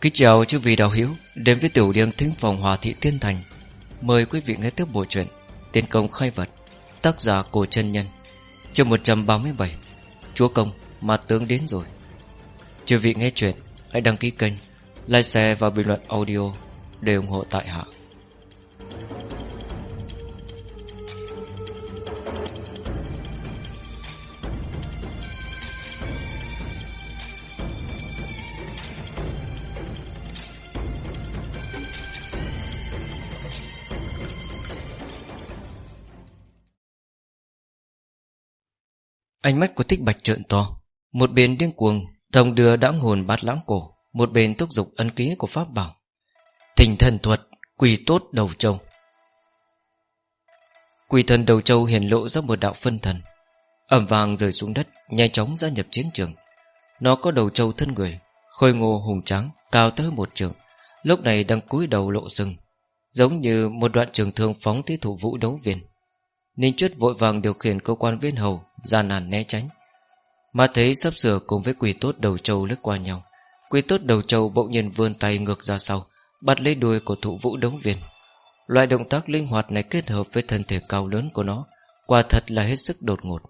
Kính chào chư vị đạo hiếu Đến với tiểu điểm thính phòng Hòa Thị Tiên Thành. Mời quý vị nghe tiếp bộ truyện Tiến công khai vật, Tác giả Cổ chân Nhân, Chương 137 Chúa Công Mà tướng đến rồi. Chư vị nghe truyện, Hãy đăng ký kênh, Like share và bình luận audio Để ủng hộ tại hạ. Ánh mắt của thích bạch trợn to. Một bên điên cuồng Đồng đưa đã hồn bát lãng cổ. Một bên thúc giục ân ký của pháp bảo. Thình thần thuật, Quỳ tốt đầu châu Quỳ thần đầu châu hiển lộ ra một đạo phân thần. Ẩm vàng rơi xuống đất, Nhanh chóng gia nhập chiến trường. Nó có đầu châu thân người, Khôi ngô hùng trắng Cao tới một trường Lúc này đang cúi đầu lộ sừng, Giống như một đoạn trường thương phóng tới thủ vũ đấu viên. Ninh Chuyết vội vàng điều khiển cơ quan viên hầu gian nàn né tránh. Mà thấy sắp sửa cùng với quỷ tốt đầu trâu lướt qua nhau, Quỷ tốt đầu trâu bỗng nhiên vươn tay ngược ra sau, Bắt lấy đuôi của thụ vũ đấu viên. Loại động tác linh hoạt này kết hợp với thân thể cao lớn của nó, Quả thật là hết sức đột ngột.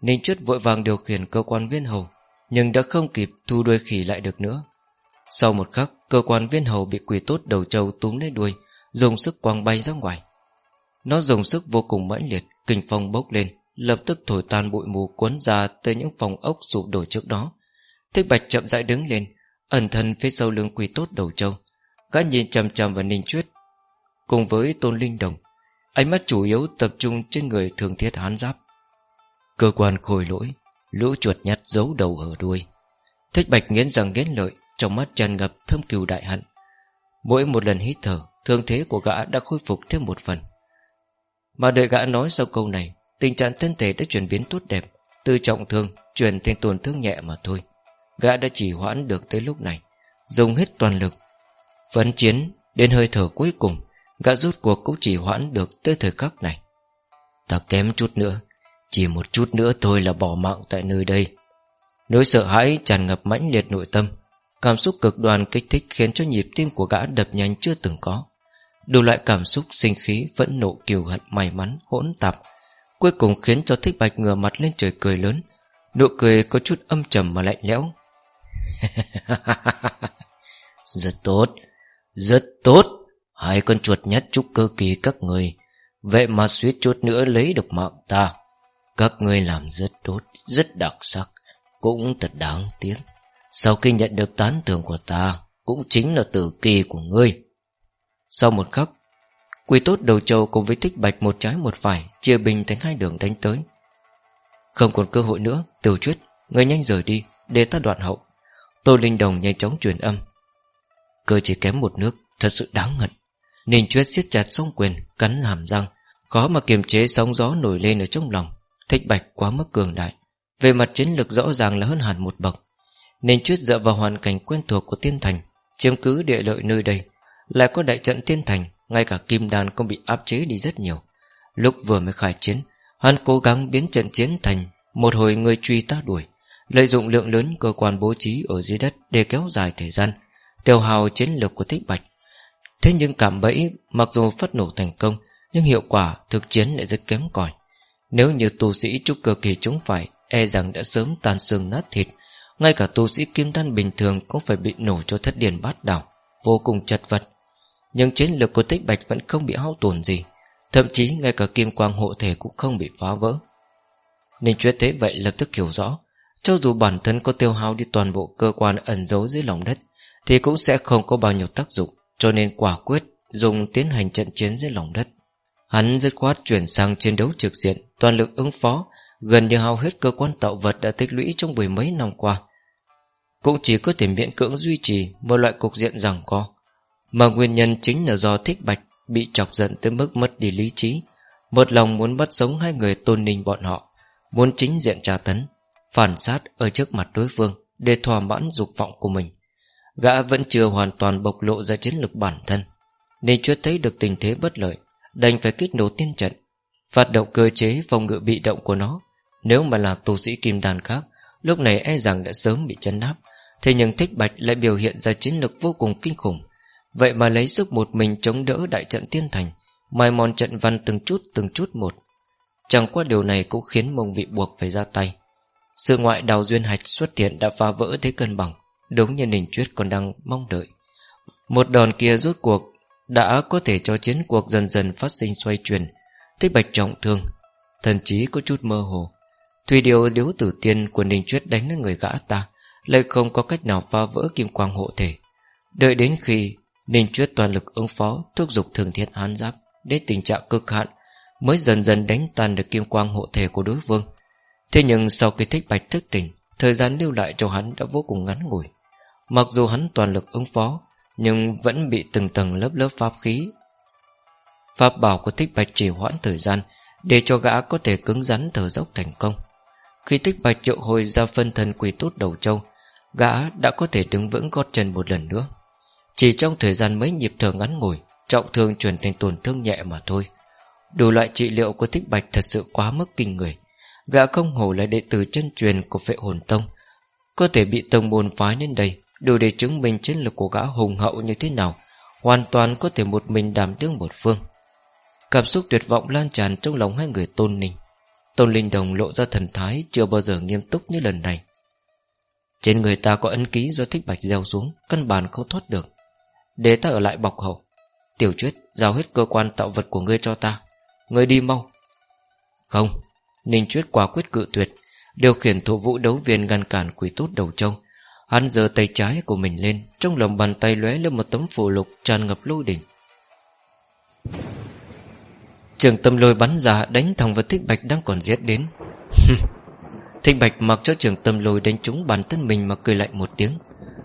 Ninh Chuyết vội vàng điều khiển cơ quan viên hầu, Nhưng đã không kịp thu đuôi khỉ lại được nữa. Sau một khắc, Cơ quan viên hầu bị quỷ tốt đầu trâu túm lấy đuôi, Dùng sức quăng bay ra ngoài. Nó dùng sức vô cùng mãnh liệt, Kinh phong bốc lên. Lập tức thổi tan bụi mù cuốn ra Tới những phòng ốc sụp đổ trước đó. Thích Bạch chậm rãi đứng lên, Ẩn thân phía sau lưng quỷ tốt đầu trâu. Gã nhìn chằm chằm vào Ninh Chuyết, Cùng với Tôn Linh Đồng. Ánh mắt chủ yếu tập trung trên người thường thiết hán giáp. Cơ quan khôi lỗi, Lũ chuột nhắt giấu đầu ở đuôi. Thích Bạch nghiến rằng nghiến lợi, Trong mắt tràn ngập thâm cừu đại hận. Mỗi một lần hít thở, Thương thế của gã đã khôi phục thêm một phần. Mà đợi gã nói sau câu này Tình trạng thân thể đã chuyển biến tốt đẹp, Từ trọng thương chuyển thành tổn thương nhẹ mà thôi. Gã đã chỉ hoãn được tới lúc này, Dùng hết toàn lực, Phấn chiến đến hơi thở cuối cùng, Gã rút cuộc cũng chỉ hoãn được tới thời khắc này. Ta kém chút nữa, Chỉ một chút nữa thôi là bỏ mạng tại nơi đây. Nỗi sợ hãi tràn ngập mãnh liệt nội tâm, Cảm xúc cực đoan kích thích Khiến cho nhịp tim của gã đập nhanh chưa từng có. Đủ loại cảm xúc sinh khí Vẫn nộ kiều hận may mắn hỗn tạp Cuối cùng khiến cho thích bạch ngửa mặt lên trời cười lớn. Nụ cười có chút âm trầm mà lạnh lẽo. Rất tốt Rất tốt. Hai con chuột nhát chúc cơ kỳ các người. Vậy mà suýt chút nữa lấy được mạng ta. Các ngươi làm rất tốt, Rất đặc sắc. Cũng thật đáng tiếc. Sau khi nhận được tán thưởng của ta, Cũng chính là tử kỳ của ngươi. Sau một khắc Quỳ tốt đầu châu cùng với thích bạch một trái một phải, Chia bình thành hai đường đánh tới. Không còn cơ hội nữa, Tiểu truyết Người nhanh rời đi, Để ta đoạn hậu. Tô Linh Đồng nhanh chóng truyền âm. Cơ chỉ kém một nước, Thật sự đáng ngận. Ninh Chuyết siết chặt song quyền, Cắn hàm răng. Khó mà kiềm chế sóng gió nổi lên ở trong lòng. Thích bạch quá mức cường đại. Về mặt chiến lược rõ ràng là hơn hẳn một bậc. Ninh Chuyết dựa vào hoàn cảnh quen thuộc của tiên thành, Chiếm cứ địa lợi nơi đây, Lại có đại trận tiên thành ngay cả kim đan cũng bị áp chế đi rất nhiều. Lúc vừa mới khai chiến, Hắn cố gắng biến trận chiến thành Một hồi người truy ta đuổi, Lợi dụng lượng lớn cơ quan bố trí ở dưới đất Để kéo dài thời gian, Tiêu hào chiến lược của thích bạch. Thế nhưng cảm bẫy mặc dù phát nổ thành công, Nhưng hiệu quả thực chiến lại rất kém cỏi. Nếu như tu sĩ trúc cơ kỳ chúng phải E rằng đã sớm tan xương nát thịt, Ngay cả tu sĩ kim đan bình thường Cũng phải bị nổ cho thất điền bát đảo, Vô cùng chật vật nhưng chiến lược của tích bạch vẫn không bị hao tổn gì. Thậm chí ngay cả kim quang hộ thể cũng không bị phá vỡ. Ninh Chuyết thế vậy lập tức hiểu rõ, Cho dù bản thân có tiêu hao đi toàn bộ cơ quan ẩn giấu dưới lòng đất, Thì cũng sẽ không có bao nhiêu tác dụng, Cho nên quả quyết dùng tiến hành trận chiến dưới lòng đất. Hắn dứt khoát chuyển sang chiến đấu trực diện, Toàn lực ứng phó, Gần như hao hết cơ quan tạo vật đã tích lũy trong mười mấy năm qua. Cũng chỉ có thể miễn cưỡng duy trì Một loại cục diện rằng co mà nguyên nhân chính là do thích bạch Bị chọc giận tới mức mất đi lý trí. Một lòng muốn bắt sống hai người tôn ninh bọn họ, Muốn chính diện tra tấn, Phản sát ở trước mặt đối phương Để thỏa mãn dục vọng của mình. Gã vẫn chưa hoàn toàn bộc lộ ra chiến lược bản thân, Nên chưa thấy được tình thế bất lợi, Đành phải kích nổ tiên trận, Phát động cơ chế phòng ngự bị động của nó. Nếu mà là tu sĩ kim đàn khác, Lúc này e rằng đã sớm bị chấn áp. Thế nhưng Thích Bạch lại biểu hiện ra chiến lược vô cùng kinh khủng. Vậy mà lấy sức một mình chống đỡ đại trận tiên thành, Mai mòn trận văn từng chút từng chút một. Chẳng qua điều này cũng khiến mông vị buộc phải ra tay. Sự ngoại đào duyên hạch xuất hiện đã phá vỡ thế cân bằng, Đúng như Ninh Chuyết còn đang mong đợi. Một đòn kia rốt cuộc Đã có thể cho chiến cuộc dần dần phát sinh xoay chuyển Thích bạch trọng thương, Thần chí có chút mơ hồ. Thùy điều điếu tử tiên của Ninh Chuyết đánh lên người gã ta, Lại không có cách nào phá vỡ kim quang hộ thể. Đợi đến khi Ninh Chuyết toàn lực ứng phó, Thúc giục thường thiết hán giáp. Đến tình trạng cực hạn, Mới dần dần đánh tan được kim quang hộ thể của đối phương. Thế nhưng sau khi thích bạch thức tỉnh, Thời gian lưu lại cho hắn đã vô cùng ngắn ngủi. Mặc dù hắn toàn lực ứng phó, Nhưng vẫn bị từng tầng lớp lớp pháp khí, Pháp bảo của thích bạch chỉ hoãn thời gian Để cho gã có thể cứng rắn thở dốc thành công. Khi thích bạch triệu hồi ra phân thân quỷ tốt đầu châu, Gã đã có thể đứng vững gót chân một lần nữa. Chỉ trong thời gian mấy nhịp thở ngắn ngủi, Trọng thương chuyển thành tổn thương nhẹ mà thôi. Đủ loại trị liệu của thích bạch thật sự quá mức kinh người. Gã không hổ là đệ tử chân truyền của phệ hồn tông. Có thể bị tông môn phái đến đây, Đủ để chứng minh chiến lực của gã hùng hậu như thế nào, Hoàn toàn có thể một mình đảm đương một phương. Cảm xúc tuyệt vọng lan tràn trong lòng hai người tôn ninh Tôn Linh Đồng lộ ra thần thái Chưa bao giờ nghiêm túc như lần này. Trên người ta có ấn ký do thích bạch gieo xuống, Căn bản không thoát được. Để ta ở lại bọc hậu Tiểu truyết giao hết cơ quan tạo vật của ngươi cho ta. Ngươi đi mau. Không, Ninh Chuyết quả quyết cự tuyệt, Điều khiển thủ vũ đấu viên ngăn cản quỷ tốt đầu châu Hắn giơ tay trái của mình lên, Trong lòng bàn tay lóe lên một tấm phù lục Tràn ngập lôi đỉnh. Trường tâm lôi bắn ra, Đánh thẳng vào thích bạch đang còn giết đến. Thích bạch mặc cho trường tâm lôi đánh trúng bản thân mình Mà cười lạnh một tiếng.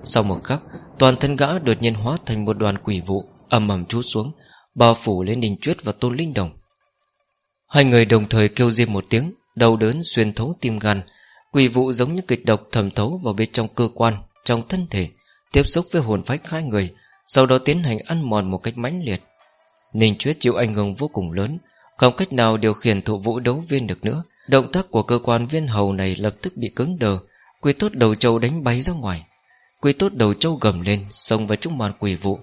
Sau một khắc Toàn thân gã đột nhiên hóa thành một đoàn quỷ vụ, ầm ầm trút xuống, Bao phủ lên đình Chuyết và Tôn Linh Đồng. Hai người đồng thời kêu riêng một tiếng, Đau đớn xuyên thấu tim gan. Quỷ vụ giống như kịch độc thẩm thấu vào bên trong cơ quan, Trong thân thể, Tiếp xúc với hồn phách hai người, Sau đó tiến hành ăn mòn một cách mãnh liệt. Ninh Chuyết chịu ảnh hưởng vô cùng lớn, Không cách nào điều khiển thụ vũ đấu viên được nữa. Động tác của cơ quan viên hầu này lập tức bị cứng đờ, Quỷ tốt đầu châu đánh bay ra ngoài. Quỷ tốt đầu châu gầm lên Xông vào trung màn quỷ vụ.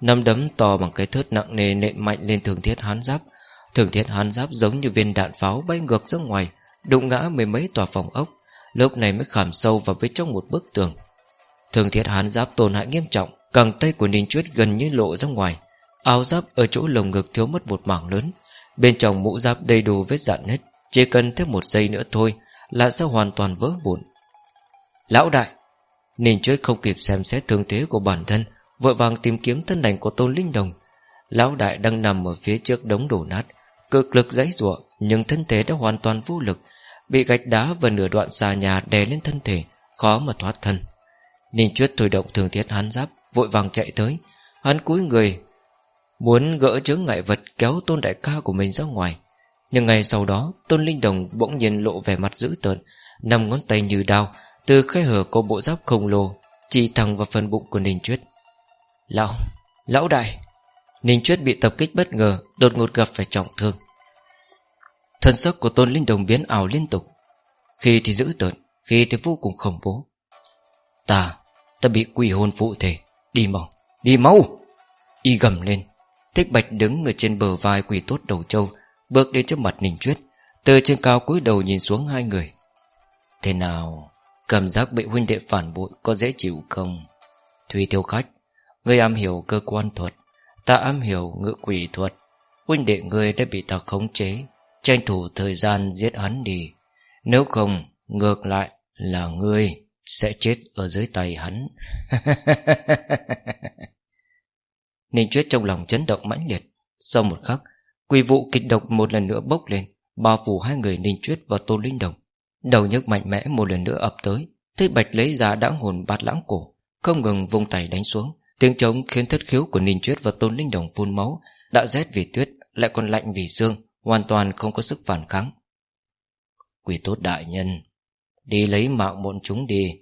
Nắm đấm to bằng cái thớt nặng nề nện mạnh lên thường thiết hán giáp. Thường thiết hán giáp giống như viên đạn pháo bay ngược ra ngoài Đụng ngã mười mấy tòa phòng ốc. Lúc này mới khảm sâu vào bên trong một bức tường. Thường thiết hán giáp tổn hại nghiêm trọng Cẳng tay của Ninh Chuyết gần như lộ ra ngoài. Áo giáp ở chỗ lồng ngực thiếu mất một mảng lớn. Bên trong mũ giáp đầy đủ vết dạn hết, Chỉ cần thêm một giây nữa thôi Là sẽ hoàn toàn vỡ vụn. Lão đại! Ninh Chuyết không kịp xem xét thương thế của bản thân, Vội vàng tìm kiếm thân ảnh của Tôn Linh Đồng. Lão đại đang nằm ở phía trước đống đổ nát, Cực lực dãy ruộng Nhưng thân thể đã hoàn toàn vô lực, Bị gạch đá và nửa đoạn xà nhà đè lên thân thể, Khó mà thoát thân. Ninh Chuyết thôi động thường thiết hắn giáp, Vội vàng chạy tới. Hắn cúi người, Muốn gỡ chướng ngại vật kéo tôn đại ca của mình ra ngoài. Nhưng ngày sau đó, Tôn Linh Đồng bỗng nhiên lộ vẻ mặt dữ tợn Nằm ngón tay như đao từ khe hở có bộ giáp khổng lồ Chỉ thẳng vào phần bụng của Ninh Chuyết Lão, lão đại! Ninh Chuyết bị tập kích bất ngờ Đột ngột gặp phải trọng thương. Thân sắc của Tôn Linh Đồng biến ảo liên tục. Khi thì dữ tợn Khi thì vô cùng khủng bố. Ta, ta bị quỷ hồn phụ thể Đi mau, đi mau! Y gầm lên. Thích Bạch đứng ở trên bờ vai quỷ tốt đầu châu Bước đến trước mặt Ninh Chuyết Từ trên cao cúi đầu nhìn xuống hai người. Thế nào? Cảm giác bị huynh đệ phản bội Có dễ chịu không? Thùy tiêu khách, Ngươi am hiểu cơ quan thuật, Ta am hiểu ngự quỷ thuật. Huynh đệ ngươi đã bị ta khống chế, Tranh thủ thời gian giết hắn đi. Nếu không, Ngược lại là ngươi Sẽ chết ở dưới tay hắn. Ninh Chuyết trong lòng chấn động mãnh liệt. Sau một khắc Quỷ vụ kịch độc một lần nữa bốc lên, Bao phủ hai người Ninh Chuyết và Tô Linh Đồng. Đầu nhức mạnh mẽ một lần nữa ập tới, Thấy Bạch lấy ra đã hồn bát lãng cổ, Không ngừng vung tay đánh xuống. Tiếng trống khiến thất khiếu của Ninh Chuyết và Tôn Linh Đồng phun máu, Đã rét vì tuyết, Lại còn lạnh vì xương, Hoàn toàn không có sức phản kháng. Quỷ tốt đại nhân, Đi lấy mạng bọn chúng đi.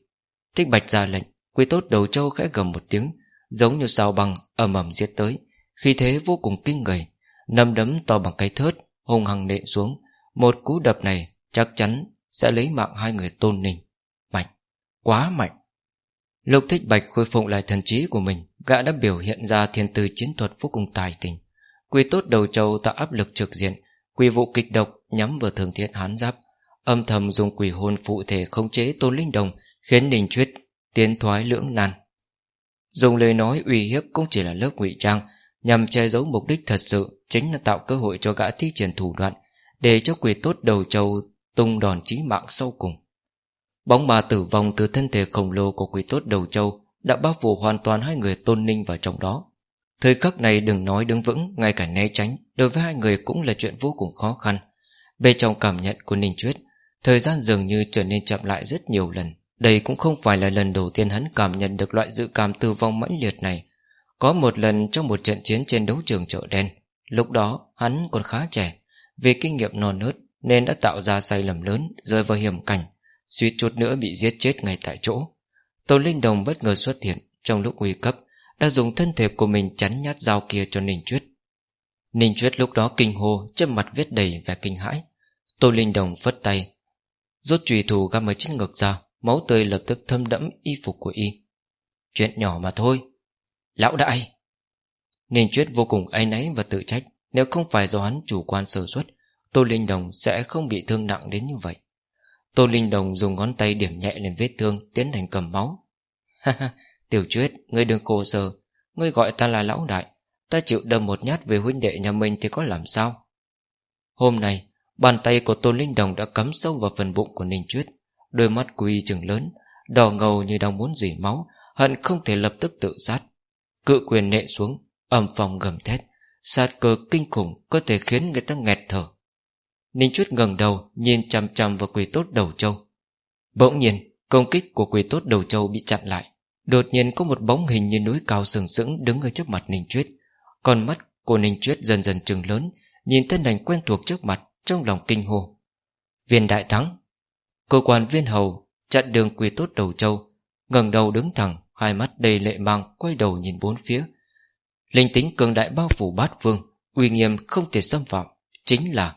Thích bạch ra lệnh, Quỷ tốt đầu châu khẽ gầm một tiếng, Giống như sao băng ầm ầm giết tới. Khi thế vô cùng kinh người Nâm đấm to bằng cái thớt Hùng hằng nện xuống. Một cú đập này chắc chắn sẽ lấy mạng hai người tôn ninh. Mạnh, quá mạnh. Lục thích bạch khôi phục lại thần trí của mình Gã đã biểu hiện ra thiên tư chiến thuật vô cùng tài tình. Quy tốt đầu châu tạo áp lực trực diện Quy vụ kịch độc nhắm vào thường thiết hán giáp. Âm thầm dùng quỷ hồn phụ thể khống chế tôn linh đồng Khiến Ninh Chuyết tiến thoái lưỡng nan. Dùng lời nói uy hiếp cũng chỉ là lớp ngụy trang Nhằm che giấu mục đích thật sự Chính là tạo cơ hội cho gã thi triển thủ đoạn Để cho quỷ tốt đầu châu Tung đòn chí mạng sau cùng. Bóng ma tử vong từ thân thể khổng lồ của quỷ tốt đầu châu Đã bao phủ hoàn toàn hai người tôn ninh vào trong đó. Thời khắc này đừng nói đứng vững, Ngay cả né tránh, Đối với hai người cũng là chuyện vô cùng khó khăn. Bên trong cảm nhận của Ninh Chuyết Thời gian dường như trở nên chậm lại rất nhiều lần. Đây cũng không phải là lần đầu tiên hắn cảm nhận được loại dự cảm tử vong mãnh liệt này. Có một lần trong một trận chiến trên đấu trường chợ đen, Lúc đó hắn còn khá trẻ, Vì kinh nghiệm non nớt nên đã tạo ra sai lầm lớn, Rơi vào hiểm cảnh, suýt chút nữa bị giết chết ngay tại chỗ. Tôn Linh Đồng bất ngờ xuất hiện, Trong lúc nguy cấp, Đã dùng thân thể của mình chắn nhát dao kia cho Ninh Chuyết. Ninh Chuyết lúc đó kinh hô, Trên mặt viết đầy vẻ kinh hãi. Tôn Linh Đồng phất tay, Rút trùy thủ găm ở trên ngực ra, Máu tươi lập tức thâm đẫm y phục của y. Chuyện nhỏ mà thôi. Lão đại! Ninh Chuyết vô cùng áy náy và tự trách, Nếu không phải do hắn chủ quan sơ suất Tô Linh Đồng sẽ không bị thương nặng đến như vậy. Tô Linh Đồng dùng ngón tay điểm nhẹ lên vết thương Tiến hành cầm máu. Ha Tiểu Chuyết, ngươi đừng khổ sở. Ngươi gọi ta là lão đại. Ta chịu đâm một nhát về huynh đệ nhà mình thì có làm sao? Hôm nay Bàn tay của Tô Linh Đồng đã cắm sâu vào phần bụng của Ninh Chuyết. Đôi mắt quy trừng lớn Đỏ ngầu như đang muốn dỉ máu Hận không thể lập tức tự sát. Cự quyền nệ xuống Âm phòng gầm thét. Sát cơ kinh khủng có thể khiến người ta nghẹt thở. Ninh Chuyết ngẩng đầu Nhìn chằm chằm vào quỷ tốt đầu châu Bỗng nhiên, công kích của quỷ tốt đầu châu bị chặn lại. Đột nhiên có một bóng hình như núi cao sừng sững Đứng ở trước mặt Ninh Chuyết Con mắt của Ninh Chuyết dần dần trừng lớn, Nhìn thân ảnh quen thuộc trước mặt, Trong lòng kinh hồ Viên đại thắng, Cơ quan viên hầu chặn đường quỷ tốt đầu châu ngẩng đầu đứng thẳng, Hai mắt đầy lệ mang, quay đầu nhìn bốn phía. Linh tính cường đại bao phủ bát vương, Uy nghiêm không thể xâm phạm, Chính là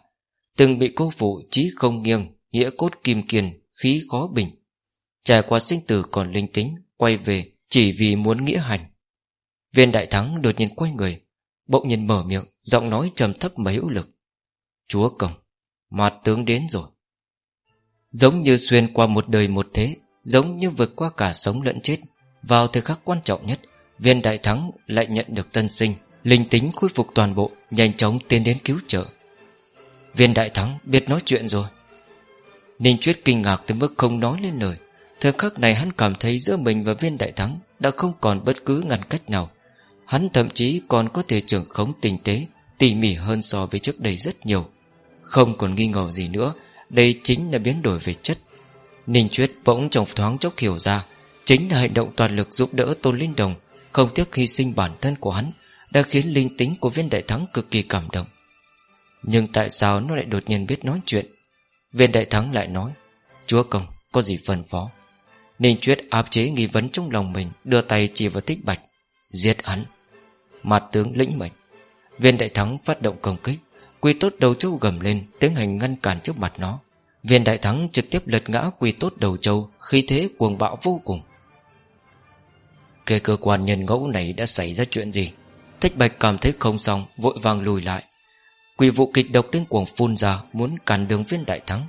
Từng bị cô phụ trí không nghiêng, Nghĩa cốt kim kiên Khí khó bình. Trải qua sinh tử còn linh tính, Quay về chỉ vì muốn nghĩa hành. Viên đại thắng đột nhiên quay người, Bỗng nhiên mở miệng, Giọng nói trầm thấp mà hữu lực. Chúa cổng Mặt tướng đến rồi. Giống như xuyên qua một đời một thế, Giống như vượt qua cả sống lẫn chết, Vào thời khắc quan trọng nhất, Viên đại thắng lại nhận được tân sinh, Linh tính khôi phục toàn bộ, Nhanh chóng tiến đến cứu trợ. Viên đại thắng biết nói chuyện rồi. Ninh Chuyết kinh ngạc tới mức không nói lên lời. Thời khắc này hắn cảm thấy giữa mình và viên đại thắng Đã không còn bất cứ ngăn cách nào. Hắn thậm chí còn có thể trưởng khống tinh tế, Tỉ mỉ hơn so với trước đây rất nhiều. Không còn nghi ngờ gì nữa, Đây chính là biến đổi về chất. Ninh Chuyết bỗng trong thoáng chốc hiểu ra, Chính là hành động toàn lực giúp đỡ Tôn Linh Đồng, Không tiếc hy sinh bản thân của hắn, Đã khiến linh tính của viên đại thắng cực kỳ cảm động. Nhưng tại sao nó lại đột nhiên biết nói chuyện? Viên đại thắng lại nói, Chúa công, có gì phân phó? Ninh Chuyết áp chế nghi vấn trong lòng mình, Đưa tay chỉ vào tích bạch, Giết hắn. Mặt tướng lĩnh mệnh. Viên đại thắng phát động công kích, Quy tốt đầu châu gầm lên, Tiến hành ngăn cản trước mặt nó. Viên đại thắng trực tiếp lật ngã quy tốt đầu châu Khi thế cuồng bạo vô cùng. Cái cơ quan nhân ngẫu này đã xảy ra chuyện gì? Thích bạch cảm thấy không xong, Vội vàng lùi lại. Quỷ vụ kịch độc đến cuồng phun ra, Muốn cản đường viên đại thắng.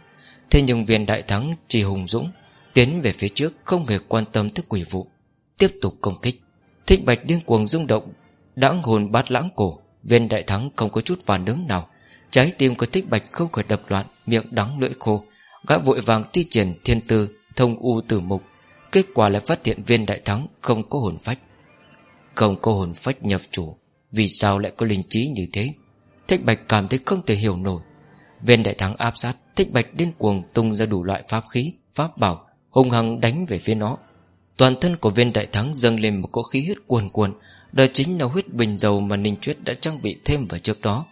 Thế nhưng viên đại thắng chỉ hùng dũng, Tiến về phía trước, không hề quan tâm tới quỷ vụ. Tiếp tục công kích. Thích bạch điên cuồng rung động, Đãng hồn bát lãng cổ. Viên đại thắng không có chút phản ứng nào. Trái tim của thích bạch không khỏi đập loạn, Miệng đắng lưỡi khô. Gã vội vàng thi triển thiên tư, Thông u tử mục. Kết quả lại phát hiện viên đại thắng không có hồn phách. Không có hồn phách nhập chủ. Vì sao lại có linh trí như thế? Thích bạch cảm thấy không thể hiểu nổi. Viên đại thắng áp sát, Thích bạch điên cuồng tung ra đủ loại pháp khí, Pháp bảo, hung hăng đánh về phía nó. Toàn thân của viên đại thắng dâng lên một cỗ khí huyết cuồn cuộn, Đó chính là huyết bình dầu mà Ninh Chuyết đã trang bị thêm vào trước đó.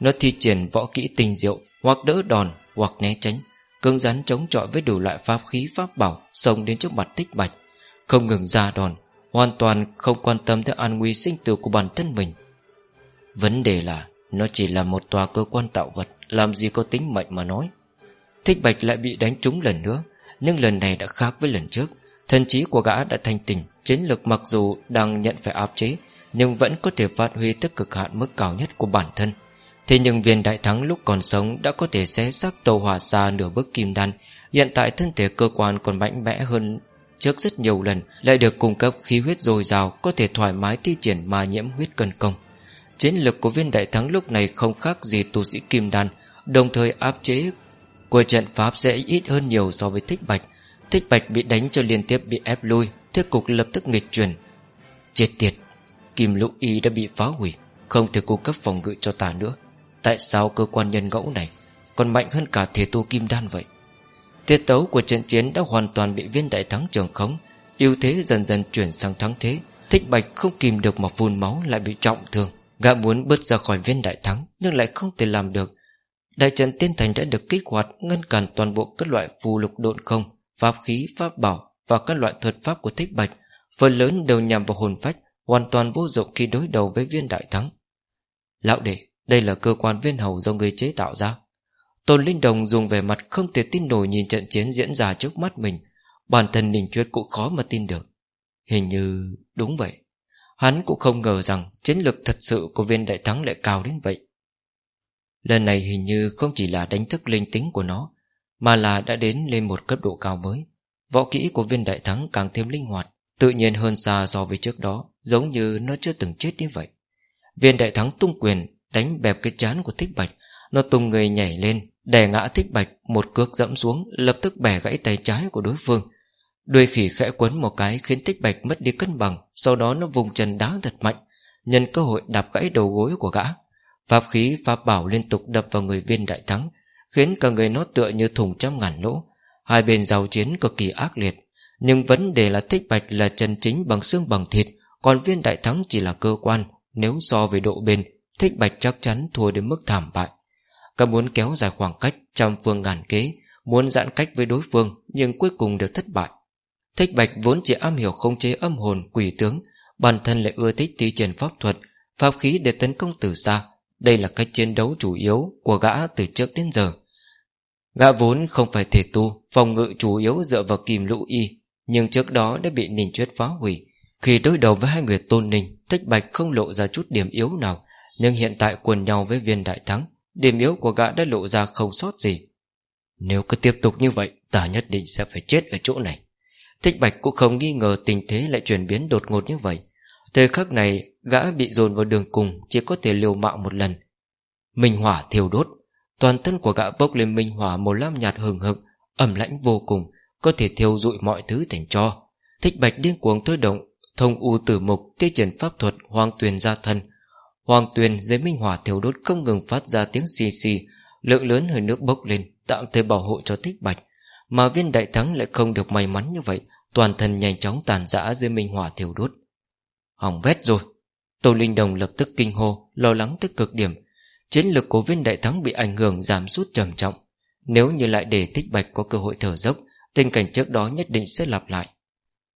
Nó thi triển võ kỹ tình diệu, Hoặc đỡ đòn, hoặc né tránh, Cứng rắn chống chọi với đủ loại pháp khí, pháp bảo Xông đến trước mặt tích bạch. Không ngừng ra đòn, Hoàn toàn không quan tâm tới an nguy sinh tử của bản thân mình. Vấn đề là nó chỉ là một tòa cơ quan tạo vật, Làm gì có tính mệnh mà nói. Thích bạch lại bị đánh trúng lần nữa, Nhưng lần này đã khác với lần trước. Thần trí của gã đã thanh tỉnh, Chiến lực mặc dù đang nhận phải áp chế, Nhưng vẫn có thể phát huy tất cực hạn mức cao nhất của bản thân. Thế nhưng viên đại thắng lúc còn sống Đã có thể xé xác tàu hỏa xa nửa bức kim đan. Hiện tại thân thể cơ quan còn mạnh mẽ hơn trước rất nhiều lần, Lại được cung cấp khí huyết dồi dào, Có thể thoải mái thi triển ma nhiễm huyết cân công. Chiến lực của viên đại thắng lúc này không khác gì tu sĩ kim đan, Đồng thời áp chế của trận pháp sẽ ít hơn nhiều so với thích bạch. Thích bạch bị đánh cho liên tiếp bị ép lui, Thế cục lập tức nghịch chuyển. Chết tiệt, Kim lũ y đã bị phá hủy, Không thể cung cấp phòng ngự cho ta nữa. Tại sao cơ quan nhân ngẫu này Còn mạnh hơn cả thể tu kim đan vậy? Tiết tấu của trận chiến đã hoàn toàn bị viên đại thắng trường khống, ưu thế dần dần chuyển sang thắng thế. Thích bạch không kìm được mà phun máu lại bị trọng thương. Gã muốn bước ra khỏi viên đại thắng Nhưng lại không thể làm được. Đại trận tiên thành đã được kích hoạt Ngăn cản toàn bộ các loại phù lục độn không Pháp khí, pháp bảo Và các loại thuật pháp của thích bạch. Phần lớn đều nhằm vào hồn phách Hoàn toàn vô dụng khi đối đầu với viên đại thắng. Lão đệ Đây là cơ quan viên hầu do người chế tạo ra. Tôn Linh Đồng dùng vẻ mặt không thể tin nổi Nhìn trận chiến diễn ra trước mắt mình. Bản thân Ninh Chuyết cũng khó mà tin được. Hình như đúng vậy. Hắn cũng không ngờ rằng Chiến lực thật sự của viên đại thắng lại cao đến vậy. Lần này hình như không chỉ là đánh thức linh tính của nó, Mà là đã đến lên một cấp độ cao mới. Võ kỹ của viên đại thắng càng thêm linh hoạt, Tự nhiên hơn xa so với trước đó, Giống như nó chưa từng chết đến vậy. Viên đại thắng tung quyền, Đánh bẹp cái chán của thích bạch. Nó tung người nhảy lên, Đè ngã thích bạch, Một cước dẫm xuống, Lập tức bẻ gãy tay trái của đối phương. Đuôi khỉ khẽ quấn một cái Khiến thích bạch mất đi cân bằng, Sau đó nó vùng chân đá thật mạnh, Nhân cơ hội đạp gãy đầu gối của gã. Pháp khí, pháp bảo liên tục đập vào người viên đại thắng, Khiến cả người nó tựa như thùng trăm ngàn lỗ. Hai bên giao chiến cực kỳ ác liệt, Nhưng vấn đề là thích bạch là chân chính bằng xương bằng thịt, Còn viên đại thắng chỉ là cơ quan. Nếu so với độ bền Thích bạch chắc chắn thua đến mức thảm bại. Cả muốn kéo dài khoảng cách Trăm phương ngàn kế, Muốn giãn cách với đối phương, Nhưng cuối cùng đều thất bại. Thích bạch vốn chỉ am hiểu khống chế âm hồn, quỷ tướng, Bản thân lại ưa thích thi triển pháp thuật, Pháp khí để tấn công từ xa. Đây là cách chiến đấu chủ yếu Của gã từ trước đến giờ. Gã vốn không phải thể tu, Phòng ngự chủ yếu dựa vào kìm lũ y, Nhưng trước đó đã bị Ninh Chuyết phá hủy. Khi đối đầu với hai người tôn ninh, Thích Bạch không lộ ra chút điểm yếu nào, Nhưng hiện tại quần nhau với viên đại thắng, Điểm yếu của gã đã lộ ra không sót gì. Nếu cứ tiếp tục như vậy, Ta nhất định sẽ phải chết ở chỗ này. Thích Bạch cũng không nghi ngờ tình thế lại chuyển biến đột ngột như vậy. Thời khắc này, Gã bị dồn vào đường cùng, Chỉ có thể liều mạng một lần. Minh hỏa thiêu đốt. Toàn thân của gã bốc lên minh hỏa màu lam nhạt hừng hực, ẩm lãnh vô cùng, Có thể thiêu dụi mọi thứ thành cho. Thích bạch điên cuồng thôi động, Thông u tử mục tiêu triển pháp thuật Hoàng tuyền ra thân. Hoàng tuyền dưới minh hỏa thiêu đốt không ngừng phát ra tiếng xì xì, Lượng lớn hơi nước bốc lên, Tạm thời bảo hộ cho thích bạch. Mà viên đại thắng lại không được may mắn như vậy, Toàn thân nhanh chóng tàn rã dưới minh hỏa thiêu đốt. Hỏng vét rồi. Tô Linh Đồng lập tức kinh hô, Lo lắng tới cực điểm. Chiến lực của viên đại thắng bị ảnh hưởng giảm sút trầm trọng. Nếu như lại để thích bạch có cơ hội thở dốc, Tình cảnh trước đó nhất định sẽ lặp lại.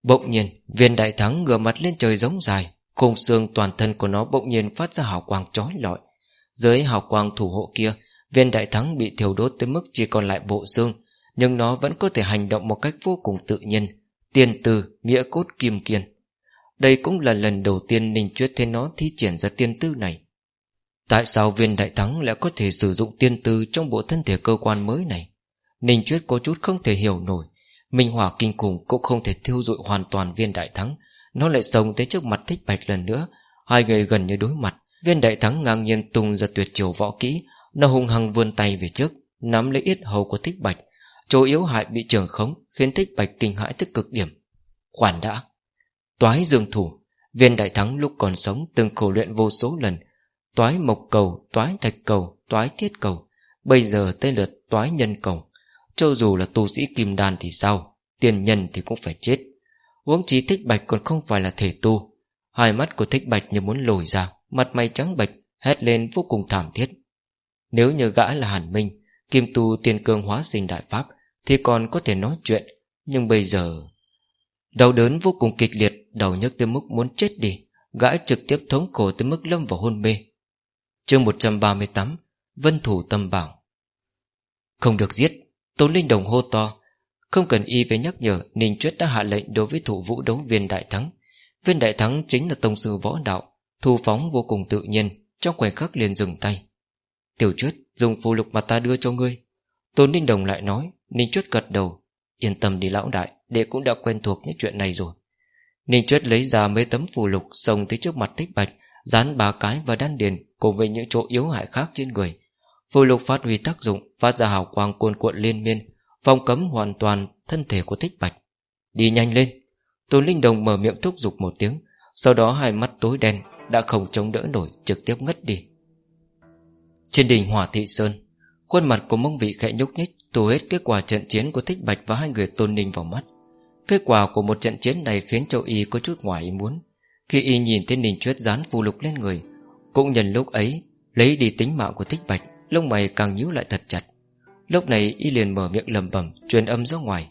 Bỗng nhiên, Viên đại thắng ngửa mặt lên trời giống dài, Khung xương toàn thân của nó bỗng nhiên phát ra hào quang trói lọi. Dưới hào quang thủ hộ kia, Viên đại thắng bị thiêu đốt tới mức chỉ còn lại bộ xương nhưng nó vẫn có thể hành động một cách vô cùng tự nhiên Tiền từ, nghĩa cốt kim kiên. Đây cũng là lần đầu tiên Ninh Chuyết thấy nó thi triển ra tiên tư này. Tại sao viên đại thắng lại có thể sử dụng tiên tư trong bộ thân thể cơ quan mới này? Ninh Chuyết có chút không thể hiểu nổi. Minh hỏa kinh khủng cũng không thể thiêu dụi hoàn toàn viên đại thắng. Nó lại sống tới trước mặt thích bạch lần nữa. Hai người gần như đối mặt. Viên đại thắng ngang nhiên tung ra tuyệt chiều võ kỹ. Nó hung hăng vươn tay về trước Nắm lấy yết hầu của thích bạch. Chỗ yếu hại bị trường khống Khiến thích bạch kinh hãi tới cực điểm. Khoản đã. Toái dương thủ Viên đại thắng lúc còn sống từng khổ luyện vô số lần. Toái mộc cầu, toái thạch cầu, toái thiết cầu. Bây giờ tên lượt toái nhân cầu. Cho dù là tu sĩ kim đan thì sao? Tiền nhân thì cũng phải chết. Uống chí thích bạch còn không phải là thể tu. Hai mắt của thích bạch như muốn lồi ra Mặt mày trắng bạch Hét lên vô cùng thảm thiết. Nếu như gã là hàn minh Kim tu tiên cương hóa sinh đại pháp thì còn có thể nói chuyện, Nhưng bây giờ, Đau đớn vô cùng kịch liệt đầu nhức tới mức muốn chết đi, Gã trực tiếp thống khổ tới mức lâm vào hôn mê. Chương 138 Vân thủ tâm bảo. Không được giết, Tôn Linh Đồng hô to, Không cần y về nhắc nhở, Ninh Chuyết đã hạ lệnh đối với thủ vũ đấu viên đại thắng. Viên đại thắng chính là tông sư võ đạo, Thu phóng vô cùng tự nhiên, Trong khoảnh khắc liền dừng tay. Tiểu Chuyết dùng phù lục mà ta đưa cho ngươi. Tôn Ninh Đồng lại nói Ninh Chuyết gật đầu. Yên tâm đi lão đại, Đệ cũng đã quen thuộc những chuyện này rồi. Ninh Chuyết lấy ra mấy tấm phù lục Xông tới trước mặt Thích bạch, Dán ba cái và đan điền Cùng với những chỗ yếu hại khác trên người. Phù lục phát huy tác dụng, Phát ra hào quang cuồn cuộn liên miên, Phong cấm hoàn toàn thân thể của Thích bạch. Đi nhanh lên. Tôn Linh Đồng mở miệng thúc giục một tiếng, Sau đó hai mắt tối đen Đã không chống đỡ nổi, trực tiếp ngất đi. Trên đỉnh Hỏa Thị Sơn, Khuôn mặt của mông vị khẽ nhúc nhích Tù hết kết quả trận chiến của Thích Bạch Và hai người Tôn Ninh vào mắt. Kết quả của một trận chiến này khiến châu Y có chút ngoài ý muốn. Khi Y nhìn thấy Ninh Chuyết dán phù lục lên người, Cũng nhân lúc ấy Lấy đi tính mạng của Thích Bạch, Lông mày càng nhíu lại thật chặt. Lúc này Y liền mở miệng lầm bẩm, Truyền âm ra ngoài.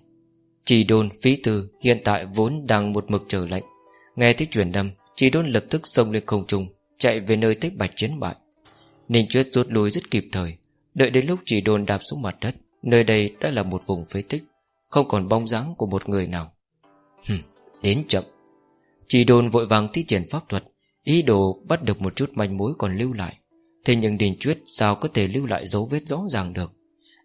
Chỉ đôn, phí tư hiện tại vốn đang một mực chờ lệnh. Nghe thấy truyền âm Chỉ đôn lập tức xông lên không trung, Chạy về nơi Thích Bạch chiến bại. Ninh Chuyết rút lui rất kịp thời, Đợi đến lúc chỉ đôn đạp xuống mặt đất Nơi đây đã là một vùng phế tích Không còn bóng dáng của một người nào. Hừm, đến chậm. Chỉ đồn vội vàng thi triển pháp thuật Ý đồ bắt được một chút manh mối còn lưu lại. Thế nhưng Đình Chuyết sao có thể lưu lại dấu vết rõ ràng được?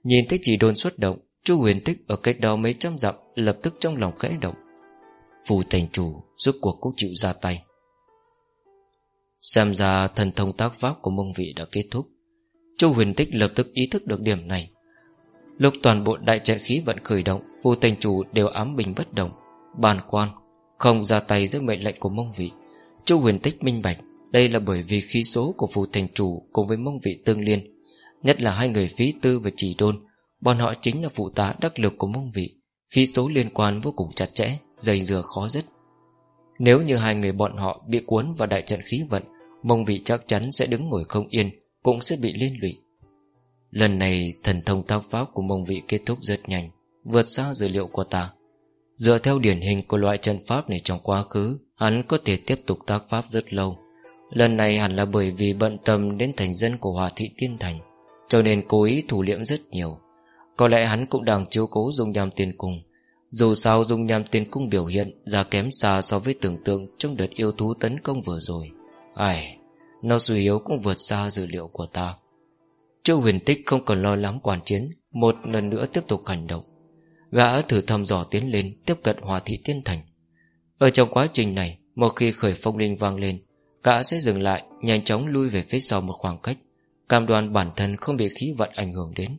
Nhìn thấy chỉ đồn xuất động Chu huyền tích ở cách đó mấy trăm dặm Lập tức trong lòng khẽ động. Phù thành chủ rốt cuộc cũng chịu ra tay. Xem ra thần thông tác pháp của mông vị đã kết thúc. Chu huyền tích lập tức ý thức được điểm này. Lúc toàn bộ đại trận khí vận khởi động Phù thành chủ đều ám bình bất động. Bàn quan, Không ra tay dưới mệnh lệnh của mông vị. Chu huyền tích minh bạch, Đây là bởi vì khí số của phù thành chủ Cùng với mông vị tương liên. Nhất là hai người phí tư và chỉ đôn, Bọn họ chính là phụ tá đắc lực của mông vị. Khí số liên quan vô cùng chặt chẽ Dày dừa khó dứt. Nếu như hai người bọn họ bị cuốn vào đại trận khí vận, Mông vị chắc chắn sẽ đứng ngồi không yên, Cũng sẽ bị liên lụy. Lần này thần thông tác pháp của mông vị kết thúc rất nhanh Vượt xa dữ liệu của ta. Dựa theo điển hình của loại chân pháp này trong quá khứ Hắn có thể tiếp tục tác pháp rất lâu. Lần này hẳn là bởi vì bận tâm đến thành dân của Hòa Thị Tiên Thành Cho nên cố ý thủ liễm rất nhiều. Có lẽ hắn cũng đang chiếu cố dung nham tiên cung. Dù sao dung nham tiên cung biểu hiện ra kém xa so với tưởng tượng trong đợt yêu thú tấn công vừa rồi. Ai, nó suy yếu cũng vượt xa dữ liệu của ta. Châu huyền tích không còn lo lắng quản chiến, Một lần nữa tiếp tục hành động. Gã thử thăm dò tiến lên, Tiếp cận hòa thị tiên thành. Ở trong quá trình này, Một khi khởi phong linh vang lên, Gã sẽ dừng lại, Nhanh chóng lui về phía sau một khoảng cách, Cam đoan bản thân không bị khí vận ảnh hưởng đến.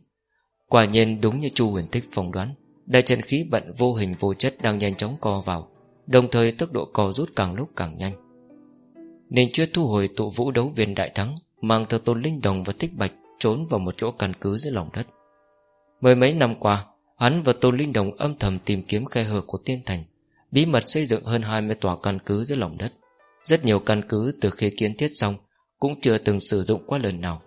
Quả nhiên đúng như Chu huyền tích phỏng đoán, Đại trận khí vận vô hình vô chất Đang nhanh chóng co vào, Đồng thời tốc độ co rút càng lúc càng nhanh. Ninh Chuyết thu hồi tụ vũ đấu viên đại thắng, Mang theo tôn linh đồng và tích bạch Trốn vào một chỗ căn cứ dưới lòng đất. Mười mấy năm qua, Hắn và tôn linh đồng âm thầm tìm kiếm khe hở của tiên thành, Bí mật xây dựng hơn 20 tòa căn cứ dưới lòng đất. Rất nhiều căn cứ từ khi kiến thiết xong Cũng chưa từng sử dụng qua lần nào.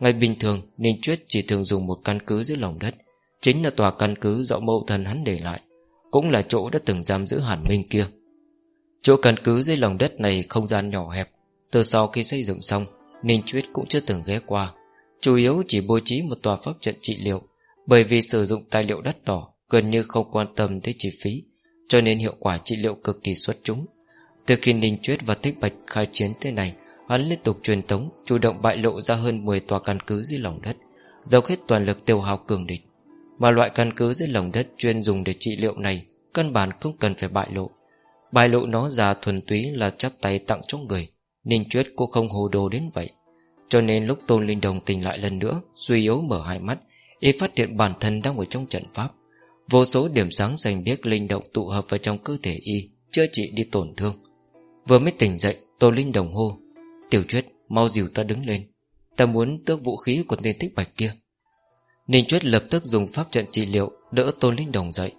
Ngày bình thường, Ninh Chuyết chỉ thường dùng một căn cứ dưới lòng đất, Chính là tòa căn cứ do mẫu thần hắn để lại, Cũng là chỗ đã từng giam giữ hàn minh kia. Chỗ căn cứ dưới lòng đất này không gian nhỏ hẹp, Từ sau khi xây dựng xong, Ninh Chuyết cũng chưa từng ghé qua. Chủ yếu chỉ bố trí một tòa pháp trận trị liệu, Bởi vì sử dụng tài liệu đắt đỏ Gần như không quan tâm tới chi phí, Cho nên hiệu quả trị liệu cực kỳ xuất chúng. Từ khi Ninh Chuyết và Thích Bạch khai chiến tới này Hắn liên tục truyền tống, Chủ động bại lộ ra hơn 10 tòa căn cứ dưới lòng đất, Dốc hết toàn lực tiêu hao cường địch. Mà loại căn cứ dưới lòng đất chuyên dùng để trị liệu này Căn bản không cần phải bại lộ. Bại lộ nó ra thuần túy là chắp tay tặng cho người, Ninh Chuyết cũng không hồ đồ đến vậy. Cho nên lúc Tôn Linh Đồng tỉnh lại lần nữa, Suy yếu mở hai mắt, Y phát hiện bản thân đang ở trong trận pháp. Vô số điểm sáng xanh biếc linh động tụ hợp vào trong cơ thể Y, Chữa trị đi tổn thương. Vừa mới tỉnh dậy, Tôn Linh Đồng hô, Tiểu Chuyết, mau dìu ta đứng lên. Ta muốn tước vũ khí của tên thích bạch kia. Ninh Chuyết lập tức dùng pháp trận trị liệu, Đỡ Tôn Linh Đồng dậy.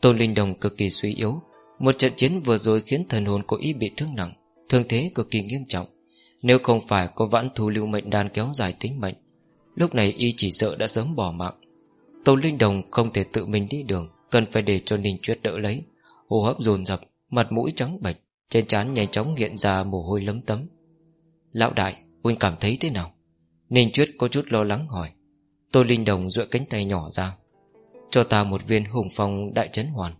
Tôn Linh Đồng cực kỳ suy yếu, một trận chiến vừa rồi khiến thần hồn của y bị thương nặng, Thương thế cực kỳ nghiêm trọng. Nếu không phải có vãn thu lưu mệnh đan kéo dài tính mệnh, Lúc này y chỉ sợ đã sớm bỏ mạng. Tô Linh Đồng không thể tự mình đi đường, Cần phải để cho Ninh Chuyết đỡ lấy. Hô hấp dồn dập, Mặt mũi trắng bệch, Trên trán nhanh chóng hiện ra mồ hôi lấm tấm. Lão đại, Huynh cảm thấy thế nào? Ninh Chuyết có chút lo lắng hỏi. Tô Linh Đồng duỗi cánh tay nhỏ ra, Cho ta một viên hùng phong đại chấn hoàn.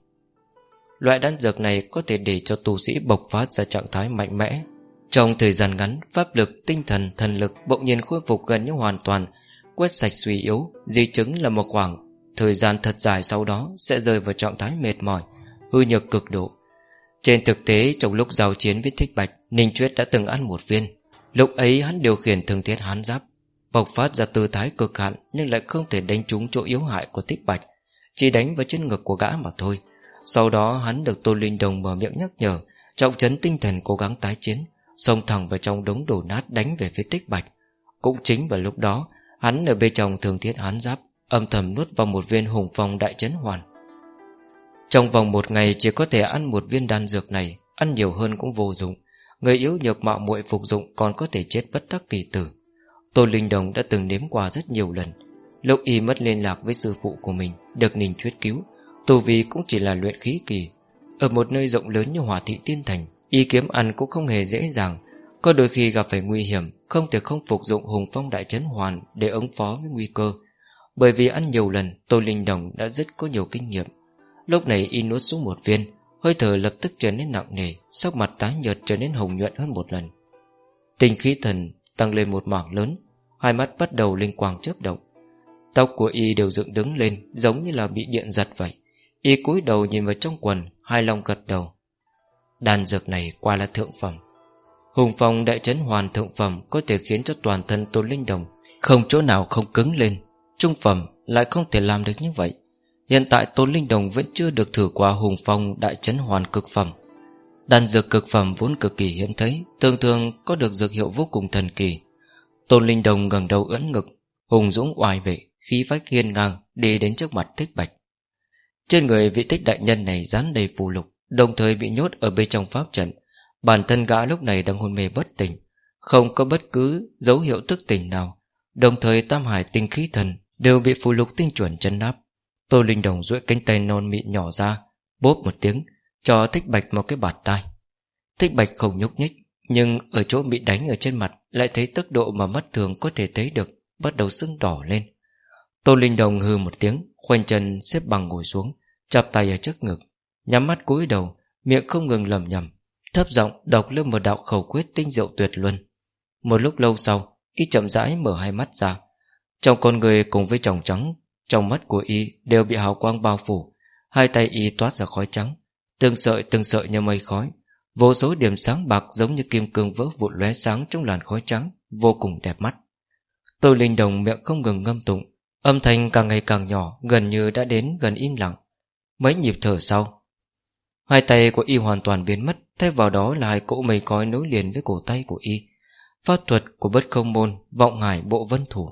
Loại đan dược này có thể để cho tu sĩ bộc phát ra trạng thái mạnh mẽ. Trong thời gian ngắn Pháp lực, tinh thần, thần lực Bỗng nhiên khôi phục gần như hoàn toàn Quét sạch suy yếu Di chứng là một khoảng Thời gian thật dài sau đó Sẽ rơi vào trạng thái mệt mỏi Hư nhược cực độ. Trên thực tế trong lúc giao chiến với thích bạch Ninh Chuyết đã từng ăn một viên. Lúc ấy hắn điều khiển thường thiết hán giáp Bộc phát ra tư thái cực hạn Nhưng lại không thể đánh trúng chỗ yếu hại của thích bạch Chỉ đánh vào chân ngực của gã mà thôi. Sau đó hắn được Tô Linh Đồng mở miệng nhắc nhở Trọng chấn tinh thần cố gắng tái chiến. Xông thẳng vào trong đống đổ nát đánh về phía tích bạch. Cũng chính vào lúc đó, Hắn ở bên trong thường thiết hán giáp, Âm thầm nuốt vào một viên hùng phong đại chấn hoàn. Trong vòng một ngày Chỉ có thể ăn một viên đan dược này, Ăn nhiều hơn cũng vô dụng. Người yếu nhược mạo muội phục dụng Còn có thể chết bất đắc kỳ tử. Tô Linh Đồng đã từng nếm qua rất nhiều lần. Lúc y mất liên lạc với sư phụ của mình, Được Ninh Chuyết cứu Tù vì cũng chỉ là luyện khí kỳ. Ở một nơi rộng lớn như Hòa Thị Tiên Thành Y kiếm ăn cũng không hề dễ dàng. Có đôi khi gặp phải nguy hiểm, Không thể không phục dụng hùng phong đại chấn hoàn Để ứng phó với nguy cơ. Bởi vì ăn nhiều lần, Tô Linh Đồng đã rất có nhiều kinh nghiệm. Lúc này y nuốt xuống một viên, Hơi thở lập tức trở nên nặng nề, Sắc mặt tái nhợt trở nên hồng nhuận hơn một lần. Tinh khí thần tăng lên một mảng lớn, Hai mắt bắt đầu linh quang chớp động. Tóc của y đều dựng đứng lên, Giống như là bị điện giật vậy. Y cúi đầu nhìn vào trong quần, Hai lòng gật đầu. Đan dược này qua là thượng phẩm. Hùng phong đại trấn hoàn thượng phẩm Có thể khiến cho toàn thân tôn linh đồng Không chỗ nào không cứng lên, Trung phẩm lại không thể làm được như vậy. Hiện tại tôn linh đồng vẫn chưa được thử qua Hùng phong đại trấn hoàn cực phẩm. Đan dược cực phẩm vốn cực kỳ hiếm thấy, Thường thường có được dược hiệu vô cùng thần kỳ. Tôn Linh Đồng gần đầu ưỡn ngực, Hùng dũng oai vệ, Khí phách hiên ngang, Đi đến trước mặt thích bạch. Trên người vị thích đại nhân này dán đầy phù lục Đồng thời bị nhốt ở bên trong pháp trận. Bản thân gã lúc này đang hôn mê bất tỉnh, Không có bất cứ dấu hiệu thức tỉnh nào. Đồng thời tam hải tinh khí thần Đều bị phù lục tinh chuẩn chân nắp Tô Linh Đồng duỗi cánh tay non mịn nhỏ ra, Bốp một tiếng, Cho thích bạch một cái bạt tai. Thích bạch không nhúc nhích, Nhưng ở chỗ bị đánh ở trên mặt Lại thấy tốc độ mà mắt thường có thể thấy được Bắt đầu sưng đỏ lên. Tô Linh Đồng hư một tiếng, Khoanh chân xếp bằng ngồi xuống, Chắp tay ở trước ngực. Nhắm mắt cúi đầu, Miệng không ngừng lẩm nhẩm, Thấp giọng đọc lên một đạo khẩu quyết tinh diệu tuyệt luân. Một lúc lâu sau, Y chậm rãi mở hai mắt ra. Trong con người cùng với tròng trắng, Trong mắt của Y đều bị hào quang bao phủ. Hai tay Y toát ra khói trắng, Từng sợi từng sợi như mây khói. Vô số điểm sáng bạc giống như kim cương vỡ vụn lóe sáng trong làn khói trắng, Vô cùng đẹp mắt. Tôi linh đồng miệng không ngừng ngâm tụng, Âm thanh càng ngày càng nhỏ, Gần như đã đến gần im lặng. Mấy nhịp thở sau Hai tay của y hoàn toàn biến mất, Thay vào đó là hai cỗ mây cói nối liền với cổ tay của y. Pháp thuật của bất không môn, Vọng hải bộ vân thủ.